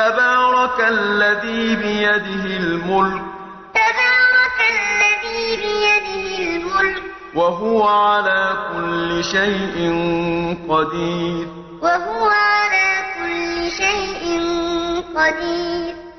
تبارك الذي بيده الملك. تبارك الذي بيده الملك. وهو على كل شيء قدير. وهو على كل شيء قدير.